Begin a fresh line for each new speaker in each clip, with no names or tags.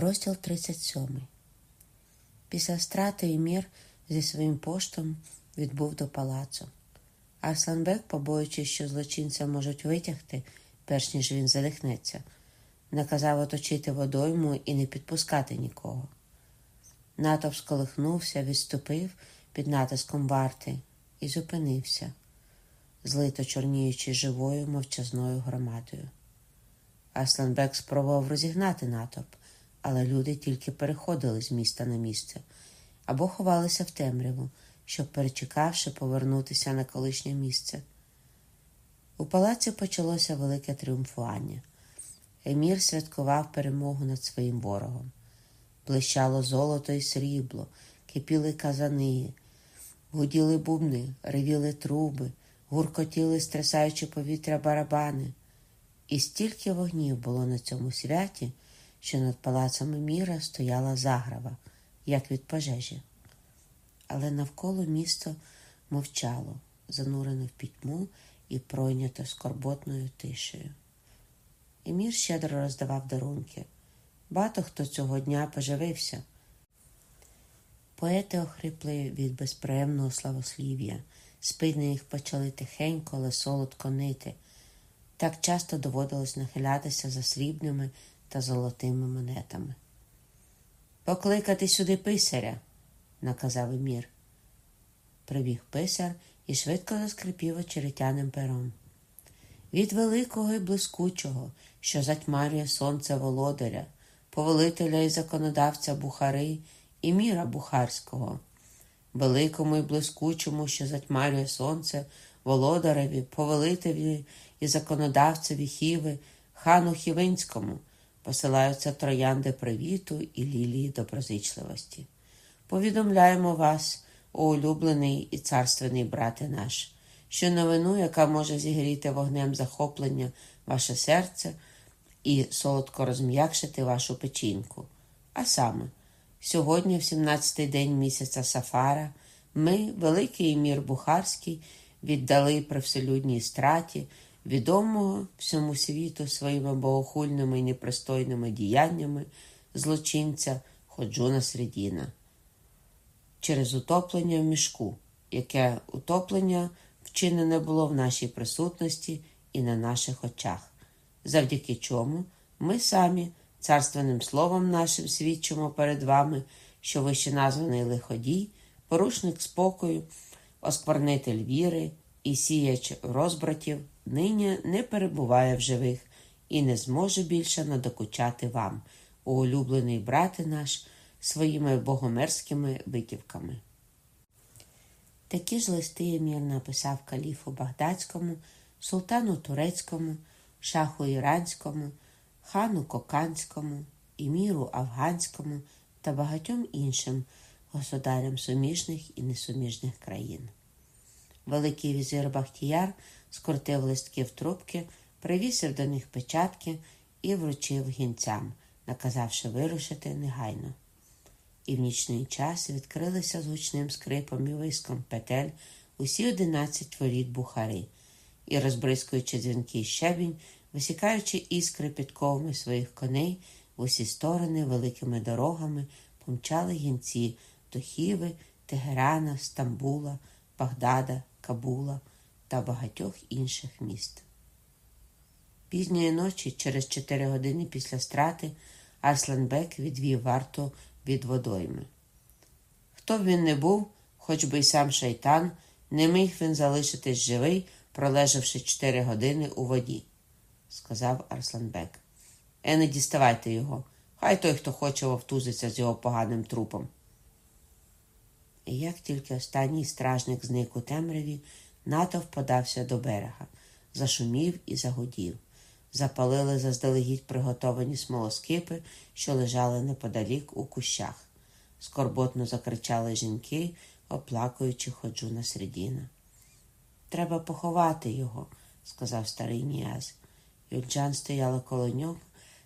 Розділ 37. Після страти Емір зі своїм поштом відбув до палацу. Арсланбек, побоюючись, що злочинця можуть витягти, перш ніж він задихнеться, наказав оточити водойму і не підпускати нікого. Натовп сколихнувся, відступив під натиском варти і зупинився, злито чорніючи живою мовчазною громадою. Арсланбек спробував розігнати натовп, але люди тільки переходили з міста на місце або ховалися в темряву, щоб, перечекавши, повернутися на колишнє місце. У палаці почалося велике тріумфування. Емір святкував перемогу над своїм ворогом. Блищало золото і срібло, кипіли казани, гуділи бубни, ревіли труби, гуркотіли, стрясаючи повітря барабани. І стільки вогнів було на цьому святі, що над палацем Еміра стояла заграва, як від пожежі. Але навколо місто мовчало, занурене в пітьму і пройнято скорботною тишею. Емір щедро роздавав дарунки. Багато хто цього дня поживився. Поети охрипли від безприємного славослів'я, спини їх почали тихенько, але солодко нити. Так часто доводилось нахилятися за срібними та золотими монетами. Покликати сюди писаря, наказав Емір. Прибіг писар і швидко заскрипів очеретяним пером. Від великого і блискучого, що затьмарює сонце володаря, повелителя і законодавця Бухари і міра Бухарського, великому і блискучому, що затьмарює сонце, володареві, повелителі і законодавцеві Хіви, хану Хівинському, посилаються троянди привіту і лілії доброзичливості. Повідомляємо вас, о улюблений і царственний брате наш, що новину, яка може зігріти вогнем захоплення ваше серце і солодко розм'якшити вашу печінку. А саме, сьогодні, в 17-й день місяця Сафара, ми, великий мір Бухарський, віддали при вселюдній страті відомого всьому світу своїми богохульними і непристойними діяннями злочинця Ходжуна Средіна. Через утоплення в мішку, яке утоплення вчинене було в нашій присутності і на наших очах, завдяки чому ми самі царственним словом нашим свідчимо перед вами, що вище названий лиходій, порушник спокою, осквернитель віри і сіяч розбратів нині не перебуває в живих і не зможе більше надокучати вам, улюблений брате наш, своїми богомерськими витівками. Такі ж листи Емір написав каліфу Багдадському, султану Турецькому, шаху Іранському, хану Коканському, іміру Афганському та багатьом іншим государям суміжних і несуміжних країн. Великий візир Бахтіяр скрутив листки в трубки, привісив до них печатки і вручив гінцям, наказавши вирушити негайно. І в нічний час відкрилися з гучним скрипом і виском петель усі одинадцять воріт бухари, і, розбризкуючи дзвінкий щебінь, висікаючи іскри підковами своїх коней в усі сторони великими дорогами, помчали гінці до Хіви, Тегерана, Стамбула, Багдада, Кабула та багатьох інших міст. Пізньої ночі, через чотири години після страти, Арсланбек відвів варту від водойми. Хто б він не був, хоч би й сам шайтан, не міг він залишитись живий, пролежавши чотири години у воді, сказав Арсланбек. Е, не діставайте його. Хай той, хто хоче, вовтузиться з його поганим трупом. І як тільки останній стражник зник у темряві, натовп подався до берега, зашумів і загудів. Запалили заздалегідь приготовані смолоскипи, що лежали неподалік у кущах. Скорботно закричали жінки, оплакуючи ходжу на середіна. Треба поховати його, сказав старий Ніяз. Юльджан стояла коло нього,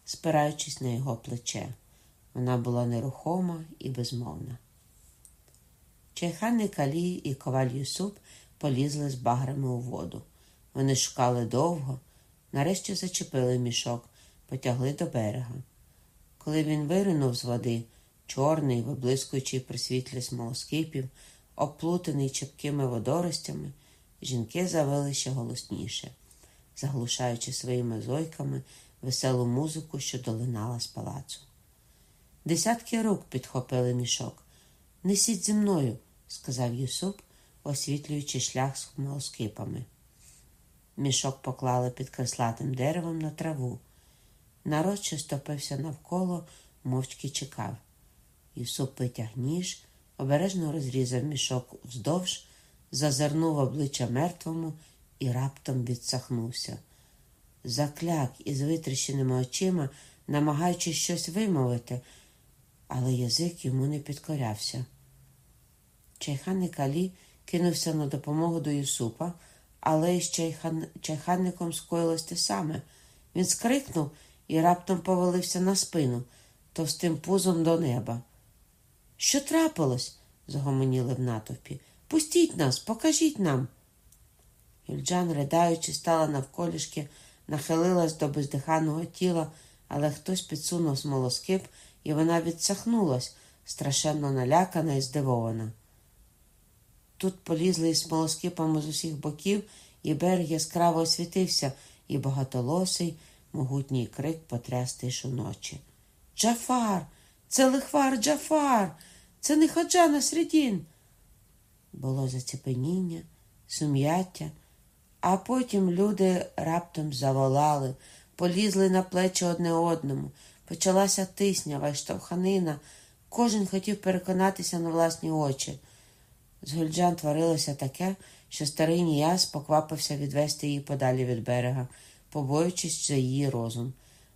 спираючись на його плече. Вона була нерухома і безмовна. Чайхан Калі і коваль Юсуп полізли з баграми у воду. Вони шукали довго, нарешті зачепили мішок, потягли до берега. Коли він виринув з води, чорний, виблискуючий при світлі смолоскипів, оплутаний чіпкими водоростями, жінки завили ще голосніше, заглушаючи своїми зойками веселу музику, що долинала з палацу. Десятки рук підхопили мішок. Несіть зі мною, сказав Юсуп, освітлюючи шлях з смолоскипами. Мішок поклали під креслатим деревом на траву. Народ, що стопився навколо, мовчки чекав. Юсуп витяг ніж, обережно розрізав мішок вздовж, зазирнув обличчя мертвому і раптом відсахнувся. Закляк із витріщеними очима, намагаючись щось вимовити, але язик йому не підкорявся. Чайханник Алі кинувся на допомогу до Юсупа, але із чайхан... чайханником скоїлось те саме. Він скрикнув і раптом повалився на спину, товстим пузом до неба. Що трапилось? загомоніли в натовпі. Пустіть нас, покажіть нам. Юльджан, ридаючи, стала навколішки, нахилилась до бездиханого тіла, але хтось підсунув смолоскип, і вона відсахнулась, страшенно налякана і здивована. Тут полізли із смолоскипами з усіх боків, і берег яскраво освітився, і багатолосий, могутній крик потряс тишу ночі. Джафар, це лихвар Джафар, це не ходжа на середін. Було зацепеніння, сум'яття, а потім люди раптом заволали, полізли на плечі одне одному. Почалася тиснява й штовханина. Кожен хотів переконатися на власні очі. З Гульджан творилося таке, що старий Ніяс поквапився відвести її подалі від берега, побоюючись за її розум.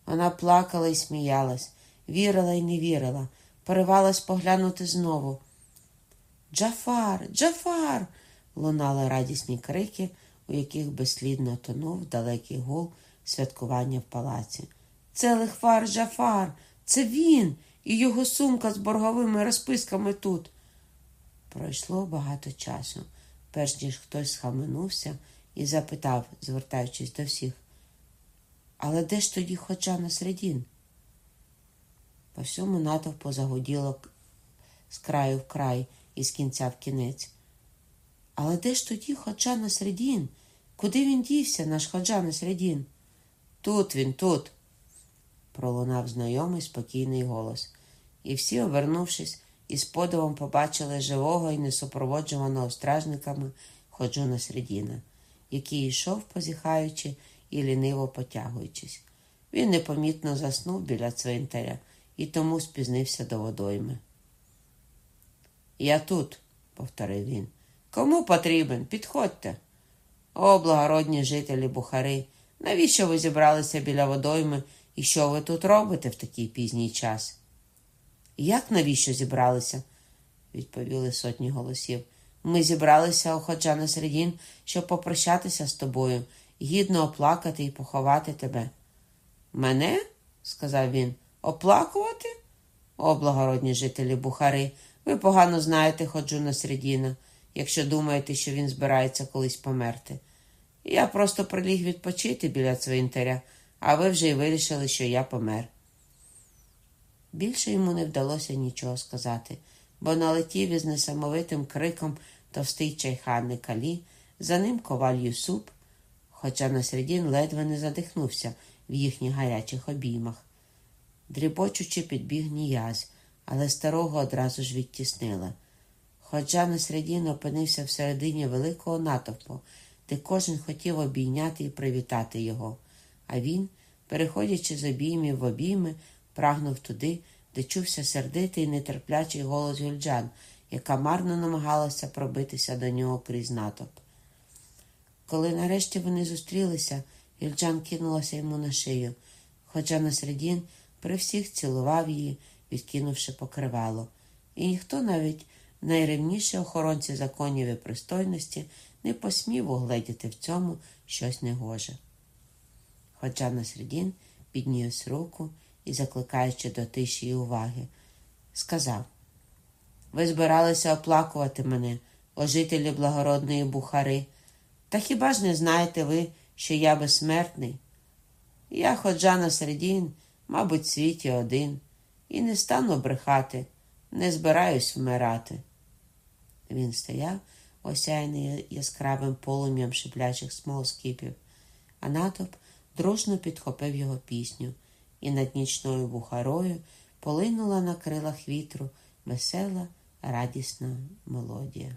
Вона плакала і сміялась, вірила і не вірила, поривалась поглянути знову. Джафар, Джафар. лунали радісні крики, у яких безслідно тонув далекий гул святкування в палаці. Це лихвар Джафар, це він і його сумка з борговими розписками тут. Пройшло багато часу, перш ніж хтось схаменувся і запитав, звертаючись до всіх. Але де ж тоді ходжа на середін? По всьому натовпу загуділо з краю в край і з кінця в кінець. Але де ж тоді ходжа на середін? Куди він дівся, наш ходжа на середін? Тут він, тут, пролунав знайомий спокійний голос, і всі, обернувшись, із подивом побачили живого і несупроводжуваного стражниками ходжу на середіна, який йшов, позіхаючи і ліниво потягуючись. Він непомітно заснув біля цвинтаря і тому спізнився до водойми. Я тут, повторив він. Кому потрібен? Підходьте. О, благородні жителі Бухари, навіщо ви зібралися біля водойми і що ви тут робите в такий пізній час? Як навіщо зібралися? відповіли сотні голосів. Ми зібралися Ходжана Середін, щоб попрощатися з тобою, гідно оплакати і поховати тебе. Мене? сказав він, оплакувати? О, благородні жителі Бухари, ви погано знаєте Ходжуна Середіна, якщо думаєте, що він збирається колись померти. Я просто приліг відпочити біля цвинтаря, а ви вже й вирішили, що я помер. Більше йому не вдалося нічого сказати, бо налетів із несамовитим криком товстий чайханник Алі, за ним коваль Юсуп, хоча на середін ледве не задихнувся в їхніх гарячих обіймах. Дрібочучи, підбіг ніяз, але старого одразу ж відтіснила. Хоча на середін опинився всередині великого натовпу, де кожен хотів обійняти і привітати його, а він, переходячи з обіймів в обійми, прагнув туди, де чувся сердитий і нетерплячий голос Гюльджан, яка марно намагалася пробитися до нього крізь натовп. Коли нарешті вони зустрілися, Гюльджан кинулася йому на шию, хоча на середін при всіх цілував її, відкинувши покривало, і ніхто навіть найревніші охоронці законів і пристойності не посмів угледіти в цьому щось негоже. Хоча на середін підніс руку і, закликаючи до тиші і уваги, сказав Ви збиралися оплакувати мене, о жителі благородної Бухари. Та хіба ж не знаєте ви, що я безсмертний? Я ходжа на середін, мабуть, світі один. і не стану брехати, не збираюсь вмирати. Він стояв, осяяний яскравим полум'ям шиплячих смолоскипів, а натовп дружно підхопив його пісню, і над нічною бухарою полинула на крилах вітру весела, радісна мелодія.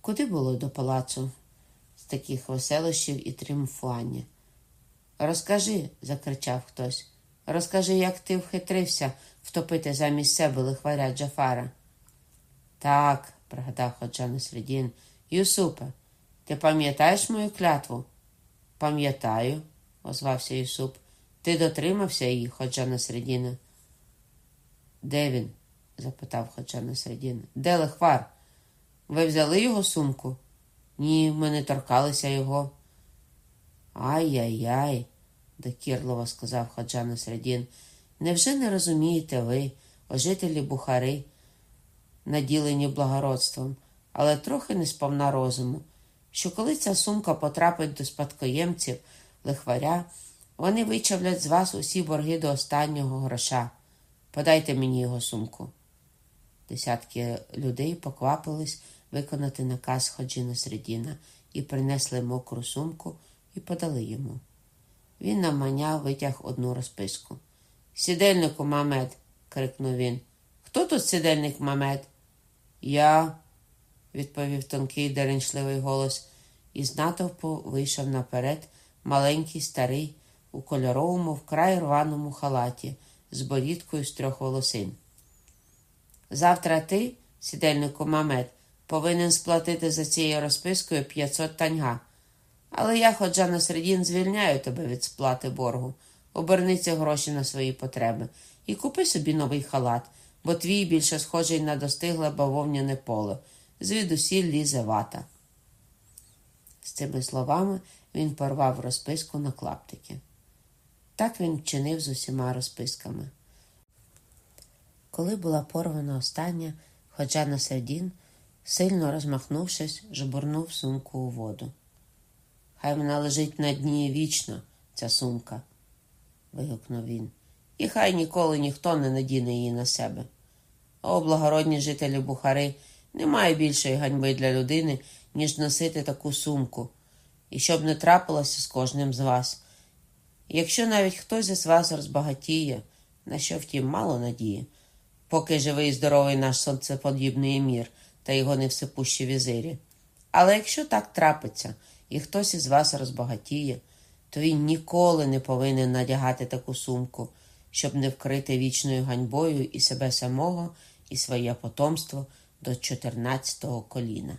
Куди було до палацу з таких веселощів і тріумфування? Розкажи, закричав хтось. Розкажи, як ти вхитрився втопити замість себе лихваря Джафара. Так, пригадав ходжа Насредін. Юсупе, ти пам'ятаєш мою клятву? Пам'ятаю, озвався Юсуп. Ти дотримався її, ходжа Насредіне. Де він? запитав ходжа Насредін. Де лихвар? Ви взяли його сумку? Ні, ми не торкалися його. Ай-яй-яй, докірливо сказав Хаджа Насредін. Невже не розумієте ви, о жителі Бухари, наділені благородством, але трохи не сповна розуму, що коли ця сумка потрапить до спадкоємців лихваря, вони вичавлять з вас усі борги до останнього гроша. Подайте мені його сумку. Десятки людей поквапились виконати наказ Ходжіна Средіна і принесли мокру сумку і подали йому. Він наманяв витяг одну розписку. Сідельнику Мамед, крикнув він. Хто тут сідельник Мамед? Я, відповів тонкий деренчливий голос, і з натовпу вийшов наперед маленький старий у кольоровому вкрай рваному халаті з борідкою з трьох волосин. Завтра ти, сідельнику Мамед, повинен сплатити за цією розпискою 500 таньга. Але я, ходжа на середін, звільняю тебе від сплати боргу. Оберни ці гроші на свої потреби і купи собі новий халат, бо твій більше схожий на достигле бавовняне поле, звідусіль лізе вата. З цими словами він порвав розписку на клаптики. Так він вчинив з усіма розписками. Коли була порвана остання, ходжа на середін, сильно розмахнувшись, жбурнув сумку у воду. Хай вона лежить на дні вічно, ця сумка, вигукнув він, і хай ніколи ніхто не надіне її на себе. О, благородні жителі Бухари, немає більшої ганьби для людини, ніж носити таку сумку, і щоб не трапилося з кожним з вас. якщо навіть хтось із вас розбагатіє, на що втім мало надії, поки живий і здоровий наш сонцеподібний емір та його невсипущі візирі. Але якщо так трапиться, і хтось із вас розбагатіє, то він ніколи не повинен надягати таку сумку, щоб не вкрити вічною ганьбою і себе самого, і своє потомство до 14-го коліна.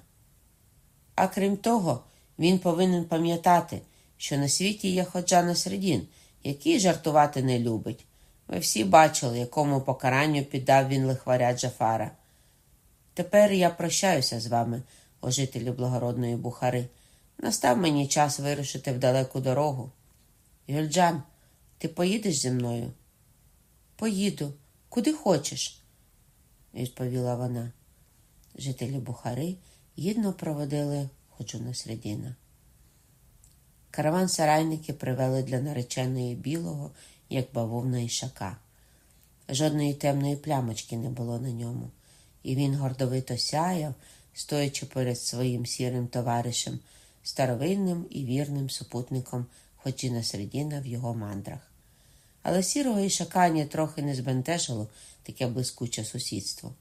А крім того, він повинен пам'ятати, що на світі є ходжа на середін, який жартувати не любить. Ви всі бачили, якому покаранню піддав він лихваря Джафара. Тепер я прощаюся з вами, о жителі благородної Бухари. Настав мені час вирушити в далеку дорогу. Юльджан, ти поїдеш зі мною? Поїду, куди хочеш, відповіла вона. Жителі Бухари гідно проводили ходжу на середина. Караван сарайники привели для нареченої білого, як бавовна ішака. Жодної темної плямочки не було на ньому, і він гордовито сяяв, стоячи перед своїм сірим товаришем старовинним і вірним супутником Ходжіна Середіна в його мандрах. Але сірого ішакані трохи не збентежило таке блискуче сусідство.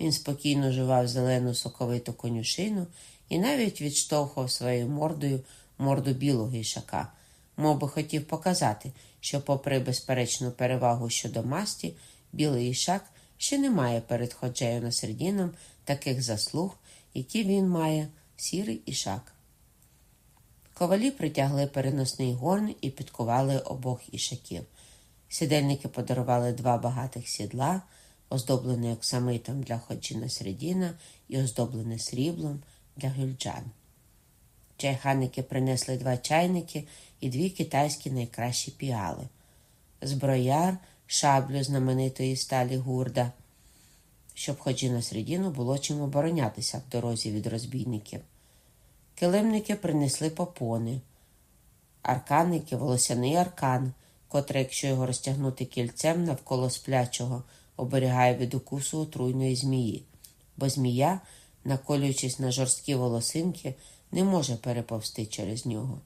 Він спокійно жував зелену соковиту конюшину і навіть відштовхував своєю мордою морду білого ішака, мов би хотів показати, що, попри безперечну перевагу щодо масті, білий ішак ще не має перед ходжею на таких заслуг, які він має сірий ішак. Ковалі притягли переносний горн і підкували обох ішаків. Сідельники подарували два багатих сідла, оздоблене оксамитом для ходжіна середіна і оздоблене сріблом для гюльджан. Чайханники принесли два чайники і дві китайські найкращі піали, зброяр, шаблю знаменитої сталі гурда, щоб ходжіна середіну було чим оборонятися в дорозі від розбійників. Килимники принесли попони, арканники, волосяний аркан, котре, якщо його розтягнути кільцем навколо сплячого, оберігає від укусу отруйної змії, бо змія, наколюючись на жорсткі волосинки, не може переповсти через нього.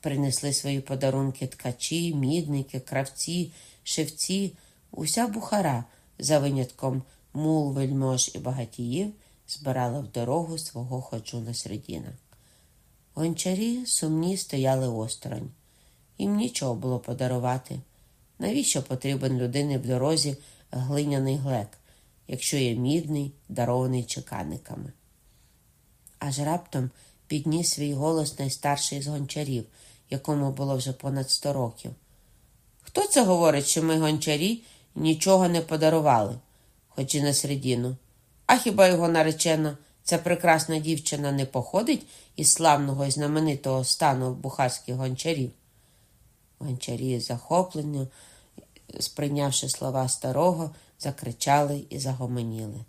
Принесли свої подарунки ткачі, мідники, кравці, шевці, уся бухара, за винятком мул, вельмож і багатіїв, збирала в дорогу свого ходжуна середіна. Гончарі сумні стояли осторонь. Їм нічого було подарувати. Навіщо потрібен людині в дорозі глиняний глек, якщо є мідний, дарований чеканниками? Аж раптом підніс свій голос найстарший з гончарів, якому було вже понад сто років. Хто це говорить, що ми гончарі нічого не подарували, хоч і на середину? А хіба його наречена, ця прекрасна дівчина не походить із славного і знаменитого стану бухарських гончарів? Гончарі захоплені, сприйнявши слова старого, закричали і загомоніли.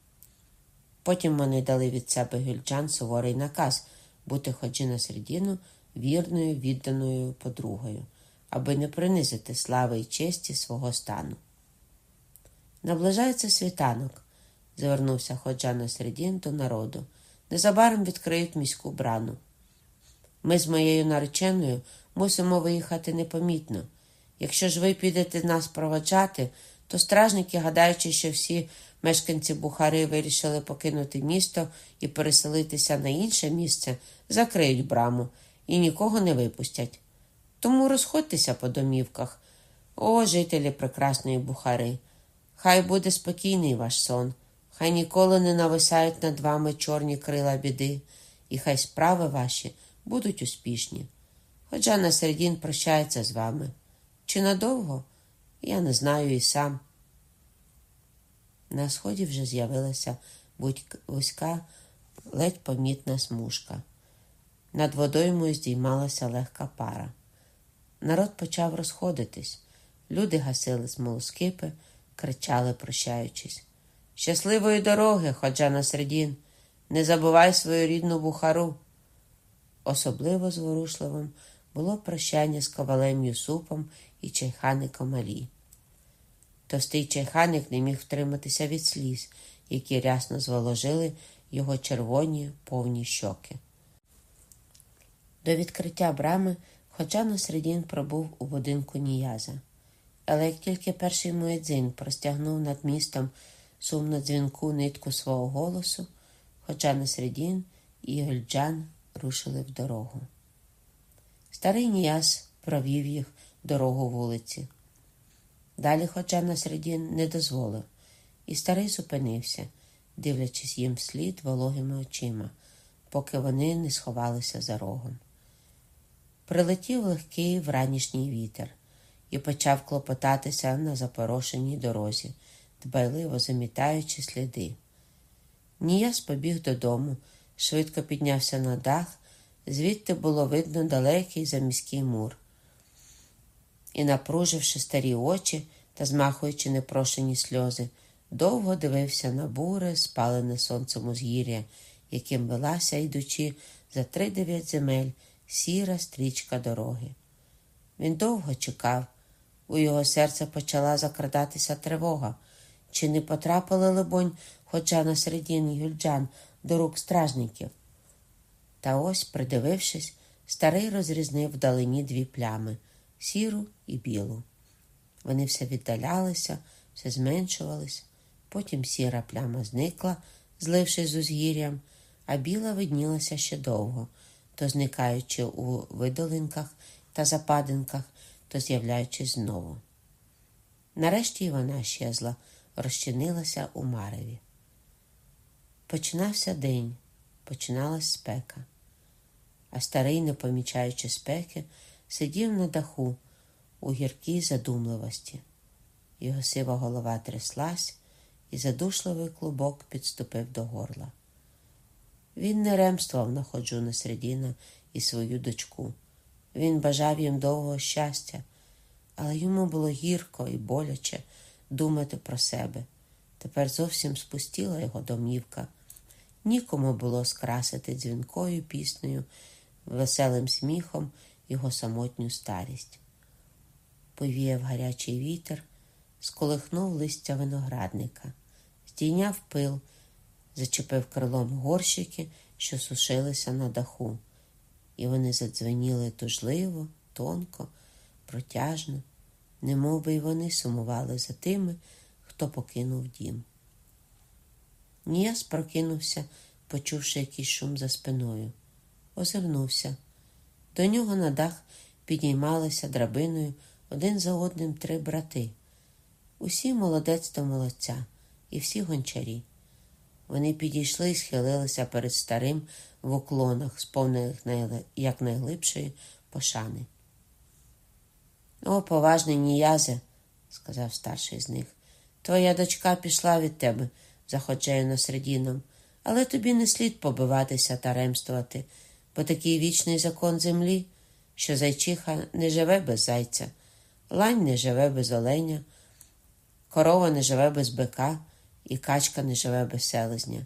Потім вони дали від себе гюльчан суворий наказ бути ходжі на середину вірною, відданою подругою, аби не принизити слави і честі свого стану. Наближається світанок, звернувся ходжа на середін до народу. Незабаром відкриють міську брану. Ми з моєю нареченою мусимо виїхати непомітно. Якщо ж ви підете нас проводжати, то стражники, гадаючи, що всі мешканці Бухари вирішили покинути місто і переселитися на інше місце, закриють браму і нікого не випустять. Тому розходьтеся по домівках, о, жителі прекрасної Бухари. Хай буде спокійний ваш сон, хай ніколи не нависають над вами чорні крила біди, і хай справи ваші будуть успішні. Хоча на середін прощається з вами. Чи надовго? Я не знаю і сам. На сході вже з'явилася вузька, ледь помітна смужка. Над водоймою здіймалася легка пара. Народ почав розходитись. Люди гасили смолоскипи, кричали, прощаючись. Щасливої дороги, ходжа на середін, не забувай свою рідну бухару. Особливо зворушливим було прощання з ковалем Юсупом і чайхаником Алі. Товстий чайханик не міг втриматися від сліз, які рясно зволожили його червоні повні щоки. До відкриття брами хоча на середін пробув у будинку Ніяза. Але як тільки перший муедзин простягнув над містом сумно дзвінку нитку свого голосу, хоча на середін і Гольджан рушили в дорогу. Старий Ніяз провів їх дорогу вулиці. Далі хоча на середін не дозволив, і старий зупинився, дивлячись їм вслід вологими очима, поки вони не сховалися за рогом. Прилетів легкий вранішній вітер і почав клопотатися на запорошеній дорозі, дбайливо замітаючи сліди. Ніяс побіг додому, швидко піднявся на дах, звідти було видно далекий заміський мур. І, напруживши старі очі та змахуючи непрошені сльози, довго дивився на буре, спалене сонцем узгір'я, яким велася, йдучи за три дев'ять земель сіра стрічка дороги. Він довго чекав, у його серце почала закрадатися тривога. Чи не потрапили, либонь, хоча на середині гюльджан до рук стражників? Та ось, придивившись, старий розрізнив вдалині дві плями сіру і білу. Вони все віддалялися, все зменшувались, потім сіра пляма зникла, злившись з узгір'ям, а біла виднілася ще довго то зникаючи у видолинках та западинках, то з'являючись знову. Нарешті вона щезла, розчинилася у мареві. Починався день, починалась спека, а старий, не помічаючи спеки, сидів на даху у гіркій задумливості. Його сива голова тряслась, і задушливий клубок підступив до горла. Він не ремствував на ходжу середіна і свою дочку. Він бажав їм довгого щастя, але йому було гірко і боляче думати про себе. Тепер зовсім спустіла його домівка. Нікому було скрасити дзвінкою піснею, веселим сміхом його самотню старість. повіяв гарячий вітер, сколихнув листя виноградника, здійняв пил, зачепив крилом горщики, що сушилися на даху, і вони задзвеніли тужливо, тонко, протяжно, немов би й вони сумували за тими, хто покинув дім. Ніяс прокинувся, почувши якийсь шум за спиною. Озирнувся. До нього на дах підіймалися драбиною один за одним три брати. Усі молодець до молодця, і всі гончарі. Вони підійшли і схилилися перед старим в уклонах, сповнених якнайглибшої пошани. О, поважний ніязе, сказав старший з них, твоя дочка пішла від тебе, заходжає на середіном, але тобі не слід побиватися та ремствувати, бо такий вічний закон землі, що зайчиха не живе без зайця, лань не живе без оленя, корова не живе без бика, і качка не живе без селезня.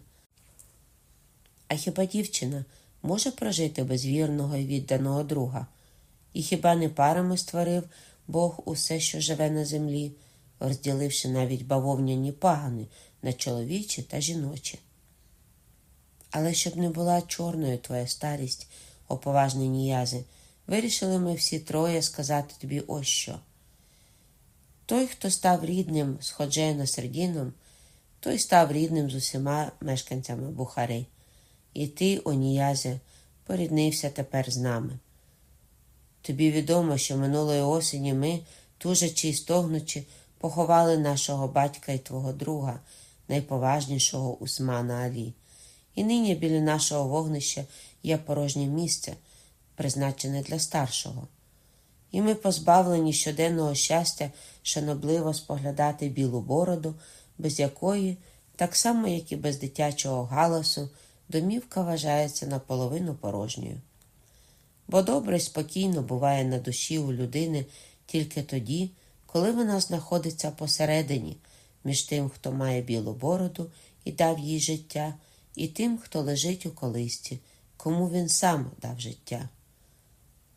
А хіба дівчина може прожити без вірного і відданого друга? І хіба не парами створив Бог усе, що живе на землі, розділивши навіть бавовняні пагани на чоловічі та жіночі? Але щоб не була чорною твоя старість, о поважний ніязи, вирішили ми всі троє сказати тобі ось що. Той, хто став рідним з Ходжеєна Сердіном, той став рідним з усіма мешканцями Бухари. І ти, Оніязе, поріднився тепер з нами. Тобі відомо, що минулої осені ми, тужачи й стогнучи, поховали нашого батька і твого друга, найповажнішого Усмана Алі. І нині біля нашого вогнища є порожнє місце, призначене для старшого. І ми позбавлені щоденного щастя шанобливо споглядати білу бороду, без якої, так само як і без дитячого галасу, домівка вважається наполовину порожньою. Бо добре й спокійно буває на душі у людини тільки тоді, коли вона знаходиться посередині між тим, хто має білу бороду і дав їй життя, і тим, хто лежить у колисті, кому він сам дав життя.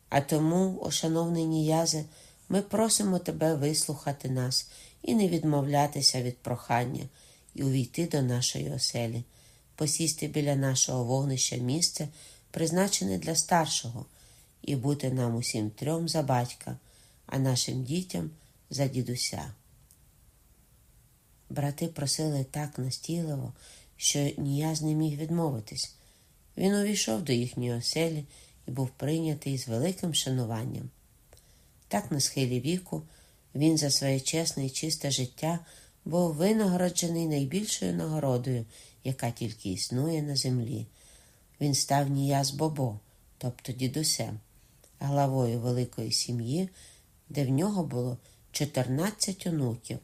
А тому, о шановний Ніязе, ми просимо тебе вислухати нас і не відмовлятися від прохання, і увійти до нашої оселі, посісти біля нашого вогнища місце, призначене для старшого, і бути нам усім трьом за батька, а нашим дітям за дідуся. Брати просили так настійливо, що Ніяз не міг відмовитись. Він увійшов до їхньої оселі і був прийнятий з великим шануванням. Так, на схилі віку, він за своє чесне і чисте життя був винагороджений найбільшою нагородою, яка тільки існує на землі. Він став Ніяз Бобо, тобто дідусем, главою великої сім'ї, де в нього було 14 онуків,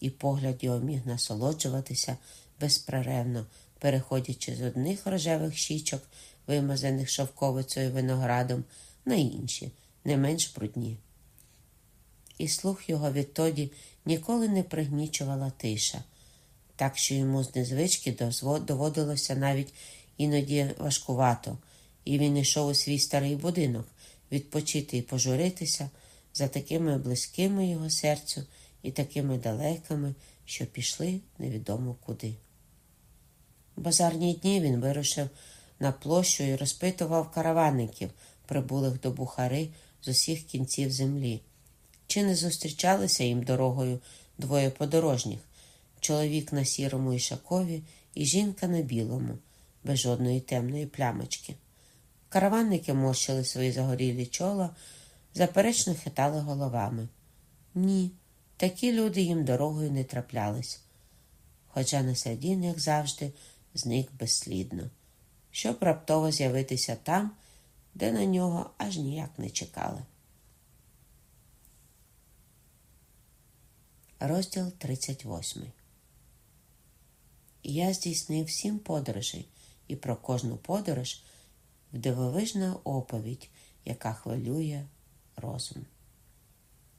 і погляд його міг насолоджуватися безперервно, переходячи з одних рожевих щічок, вимазаних шовковицею виноградом, на інші, не менш брудні. І слух його відтоді ніколи не пригнічувала тиша, так що йому з незвички доводилося навіть іноді важкувато, і він йшов у свій старий будинок відпочити і пожуритися за такими близькими його серцю і такими далекими, що пішли невідомо куди. Базарні дні він вирушив на площу і розпитував караванників, прибулих до Бухари з усіх кінців землі. Чи не зустрічалися їм дорогою двоє подорожніх чоловік на сірому ішакові і жінка на білому, без жодної темної плямочки. Караванники морщили свої загорілі чола, заперечно хитали головами. Ні, такі люди їм дорогою не траплялись. Хоча на середін, як завжди, зник безслідно, щоб раптово з'явитися там, де на нього аж ніяк не чекали. Розділ 38 Я здійснив сім подорожей, і про кожну подорож в дивовижна оповідь, яка хвилює розум.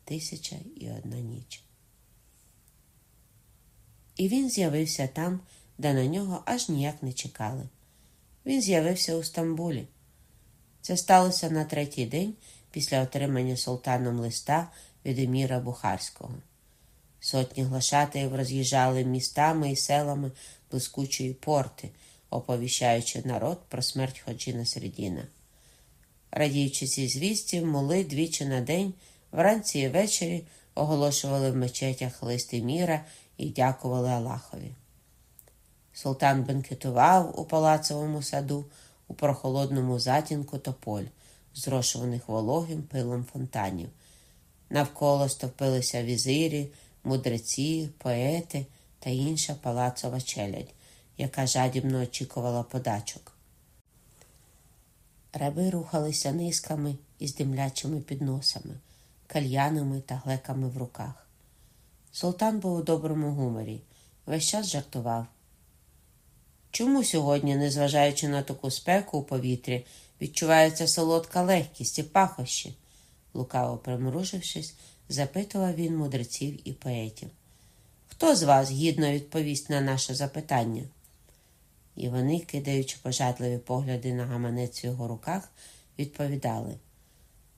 Тисяча і одна ніч. І він з'явився там, де на нього аж ніяк не чекали. Він з'явився у Стамбулі. Це сталося на третій день після отримання султаном листа від еміра Бухарського. Сотні глашатаїв роз'їжджали містами і селами блискучої порти, оповіщаючи народ про смерть Ходжіна Середіна. Радіючи цій звісті, моли двічі на день, вранці і ввечері оголошували в мечетях листи міра і дякували Аллахові. Султан бенкетував у палацовому саду у прохолодному затінку тополь, зрошуваних вологим пилом фонтанів. Навколо стовпилися візирі, мудреці, поети та інша палацова челядь, яка жадібно очікувала подачок. Раби рухалися низками із димлячими підносами, кальянами та глеками в руках. Султан був у доброму гуморі, весь час жартував. Чому сьогодні, незважаючи на таку спеку у повітрі, відчувається солодка легкість і пахощі? лукаво примружившись, запитував він мудреців і поетів. Хто з вас гідно відповість на наше запитання? І вони, кидаючи пожадливі погляди на гаманець в його руках, відповідали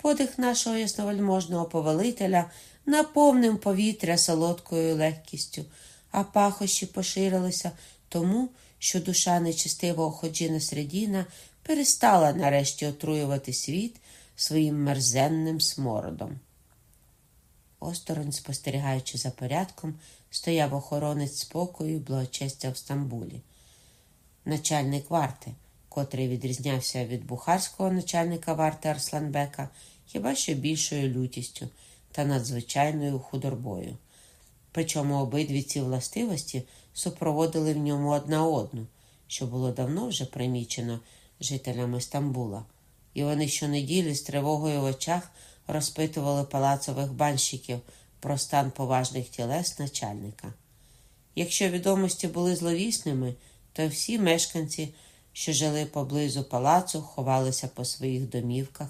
подих нашого ясновельможного повелителя наповнив повітря солодкою легкістю, а пахощі поширилися тому, що душа нечистивого ходжіна Средіна перестала нарешті отруювати світ своїм мерзенним смородом. Осторонь, спостерігаючи за порядком, стояв охоронець спокою і благочестя в Стамбулі. Начальник варти, котрий відрізнявся від бухарського начальника варти Арсланбека, хіба що більшою лютістю та надзвичайною худорбою. Причому обидві ці властивості супроводили в ньому одна одну, що було давно вже примічено жителями Стамбула, і вони щонеділі з тривогою в очах розпитували палацових банщиків про стан поважних тілес начальника. Якщо відомості були зловісними, то всі мешканці, що жили поблизу палацу, ховалися по своїх домівках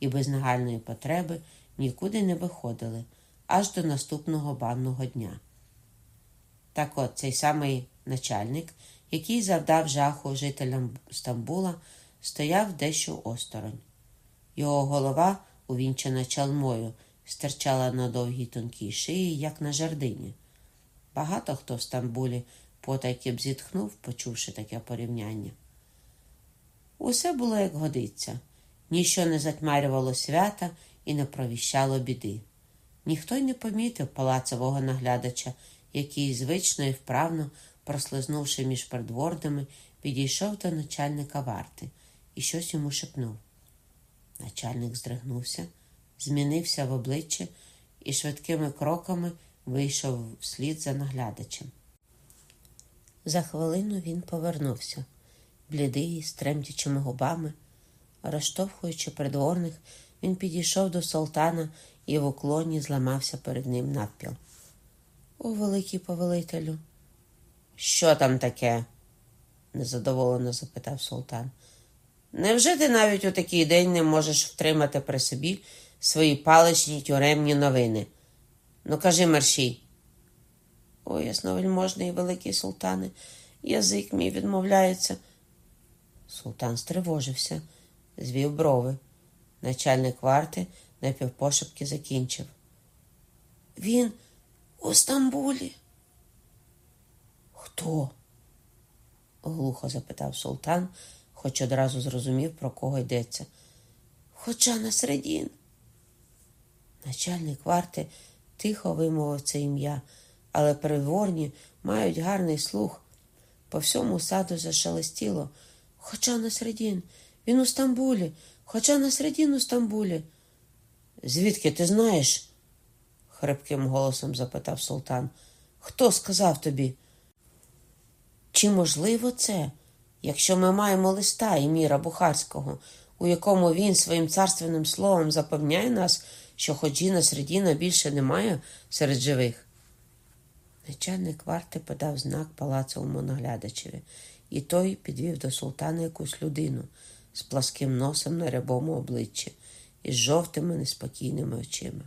і без нагальної потреби нікуди не виходили аж до наступного банного дня. Так от цей самий начальник, який завдав жаху жителям Стамбула, стояв дещо осторонь. Його голова, увінчена чалмою, стирчала на довгій тонкій шиї, як на жердині. Багато хто в Стамбулі потайки б зітхнув, почувши таке порівняння. Усе було як годиться, ніщо не затьмарювало свята і не провіщало біди. Ніхто й не помітив палацового наглядача, який звично і вправно, прослизнувши між придворними, підійшов до начальника варти і щось йому шепнув. Начальник здригнувся, змінився в обличчі і швидкими кроками вийшов вслід за наглядачем. За хвилину він повернувся, блідий, з тремтячими губами. Розштовхуючи придворних, він підійшов до султана і в уклоні зламався перед ним навпіл. О, великий повелителю. Що там таке? незадоволено запитав султан. Невже ти навіть у такий день не можеш втримати при собі свої паличні тюремні новини? Ну, кажи мерщій. О, ясновельможний великий султане, язик мій відмовляється. Султан стривожився, звів брови. Начальник варти напівпошепки закінчив. Він у Стамбулі. Хто? глухо запитав султан, хоч одразу зрозумів, про кого йдеться. Хоча на середін. Начальник варти тихо вимовив це ім'я, але придворні мають гарний слух. По всьому саду зашелестіло. Хоча на середін, він у Стамбулі, хоча на середін у Стамбулі. Звідки ти знаєш? Хрипким голосом запитав султан. Хто сказав тобі? Чи можливо це, якщо ми маємо листа Еміра Бухарського, у якому він своїм царственним словом запевняє нас, що Ходжіна Средіна більше немає серед живих? Начальник варти подав знак палацовому наглядачеві, і той підвів до султана якусь людину з пласким носом на рябому обличчі і з жовтими неспокійними очима.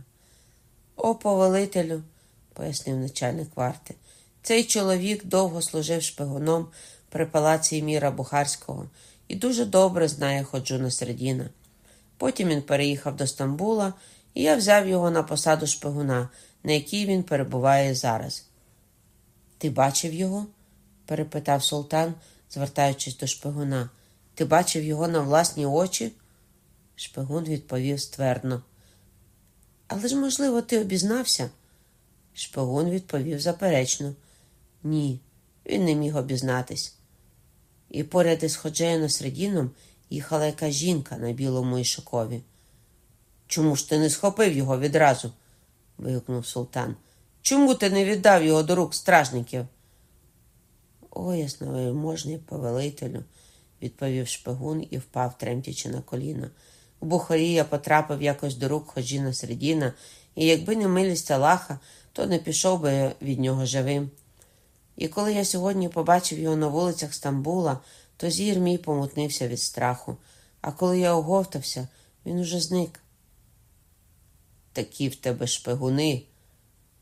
О, повелителю, пояснив начальник варти, цей чоловік довго служив шпигуном при палаці Міра Бухарського і дуже добре знає Ходжуна Середіна. Потім він переїхав до Стамбула і я взяв його на посаду шпигуна, на якій він перебуває зараз. Ти бачив його? перепитав султан, звертаючись до шпигуна. Ти бачив його на власні очі? Шпигун відповів ствердно. Але ж, можливо, ти обізнався? Шпигун відповів заперечно. Ні, він не міг обізнатись. І поряд із Ходжеєно Средіном їхала якась жінка на білому ішакові. Чому ж ти не схопив його відразу? вигукнув султан. Чому ти не віддав його до рук стражників? О, ясновельможний повелителю, відповів шпигун і впав, тремтячи на коліна. У Бухарі я потрапив якось до рук Ходжіна Средіна, і якби не милість Аллаха, то не пішов би від нього живим. І коли я сьогодні побачив його на вулицях Стамбула, то зір мій помутнився від страху, а коли я оговтався, він уже зник. Такі в тебе шпигуни.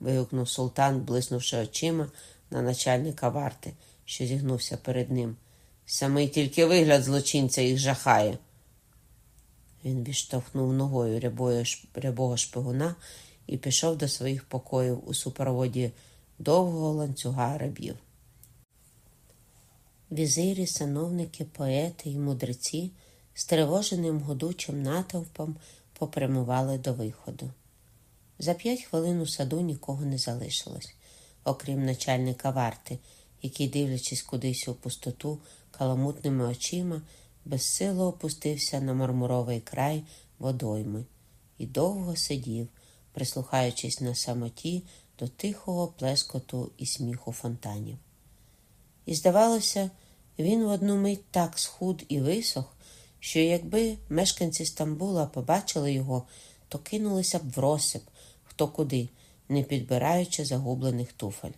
вигукнув султан, блиснувши очима на начальника варти, що зігнувся перед ним. Самий тільки вигляд злочинця їх жахає. Він відштовхнув ногою рябого шпигуна і пішов до своїх покоїв у супроводі довгого ланцюга рабів. Візирі, сановники, поети і мудреці стривоженим гудучим натовпом попрямували до виходу. За п'ять хвилин у саду нікого не залишилось, окрім начальника варти, який, дивлячись кудись у пустоту каламутними очима, безсило опустився на мармуровий край водойми і довго сидів, прислухаючись на самоті до тихого плескоту і сміху фонтанів. І, здавалося, він в одну мить так схуд і висох, що якби мешканці Стамбула побачили його, то кинулися б в розсип, хто куди, не підбираючи загублених туфель.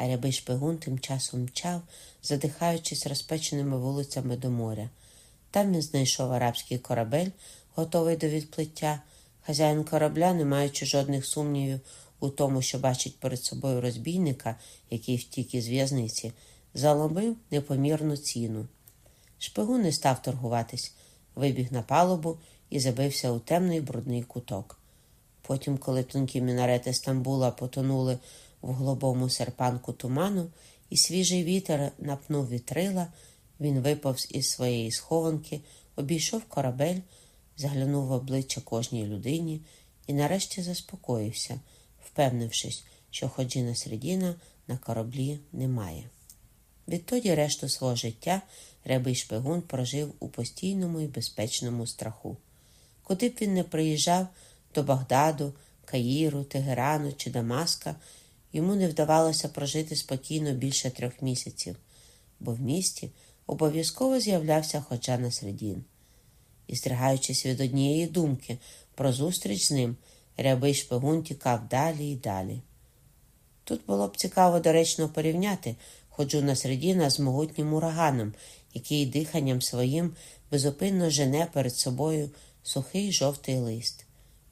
А рябий шпигун тим часом мчав, задихаючись розпеченими вулицями до моря. Там він знайшов арабський корабель, готовий до відплиття. Хазяїн корабля, не маючи жодних сумнівів у тому, що бачить перед собою розбійника, який втік із в'язниці, заломив непомірну ціну. Шпигун не став торгуватись, вибіг на палубу і забився у темний брудний куток. Потім, коли тонкі мінарети Стамбула потонули в голубому серпанку туману, і свіжий вітер напнув вітрила, він виповз із своєї схованки, обійшов корабель, заглянув в обличчя кожній людині і нарешті заспокоївся, впевнившись, що Ходжіна Средіна на кораблі немає. Відтоді решту свого життя рябий шпигун прожив у постійному і безпечному страху. Куди б він не приїжджав до Багдаду, Каїру, Тегерану чи Дамаска, йому не вдавалося прожити спокійно більше трьох місяців, бо в місті обов'язково з'являвся Ходжа Средін. І, здригаючись від однієї думки про зустріч з ним, рябий шпигун тікав далі і далі. Тут було б цікаво доречно порівняти ходжу на Средіна з могутнім ураганом, який диханням своїм безупинно жене перед собою сухий жовтий лист,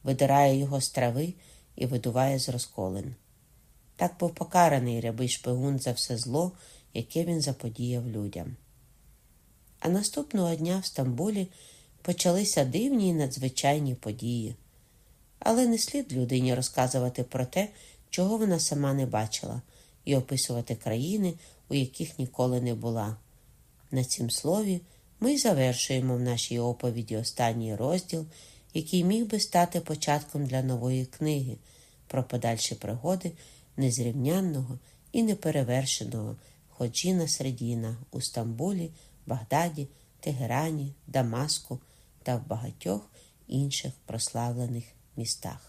видирає його з трави і видуває з розколин. Так був покараний рябий шпигун за все зло, яке він заподіяв людям. А наступного дня в Стамбулі почалися дивні і надзвичайні події. Але не слід людині розказувати про те, чого вона сама не бачила, і описувати країни, у яких ніколи не була. На цім слові ми завершуємо в нашій оповіді останній розділ, який міг би стати початком для нової книги про подальші пригоди незрівнянного і неперевершеного Ходжіна Средіна у Стамбулі, Багдаді, Тегерані, Дамаску та в багатьох інших прославлених містах.